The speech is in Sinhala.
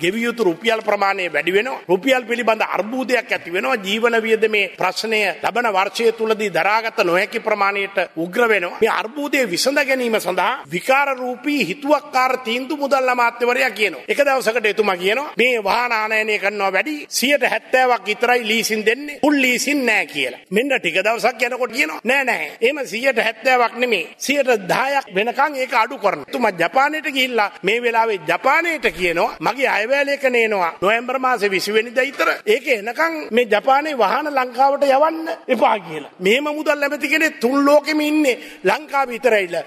ගෙවිය යුතු රුපියල් ප්‍රමාණය වැඩි වෙනවා. රුපියල් පිළිබඳ අර්බුදයක් ඇති වෙනවා. ජීවන වියදමේ ප්‍රශ්නය ලබන වර්ෂය තුලදී දරාගත නොහැකි ප්‍රමාණයට උග්‍ර වෙනවා. මේ අර්බුදය විසඳ ගැනීම සඳහා විකාර රූපී හිතුවක්කාර තීන්දුව මුදල් අමාත්‍යවරයා කියනවා. එක දවසකට එතුමා කියනවා මේ වාහන ආනයනය කරනවා වැඩි 70ක් විතරයි ලීසින් දෙන්නේ. ෆුල් ලීසින් නෑ කියලා. මෙන්න ටික දවසක් යනකොට කියනවා නෑ නෑ. එහෙම 70ක් නෙමෙයි. 10ක් වෙනකන් ඒක අඩු කරනවා. එතුමා ජපානයට ගිහිල්ලා මේ වෙලාවේ ජපානයට කියනවා මගේ අයවැලේක නේනවා නොවැම්බර් මාසේ 20 වෙනිදා විතර. ඒක එනකන් මේ ජපානයේ වාහන ලංකාවට යවන්න එපා කියලා. මෙහෙම මුදල් නැමැති කෙනෙක් තුන් ලෝකෙම ඉන්නේ ලංකාව විතරයිලා.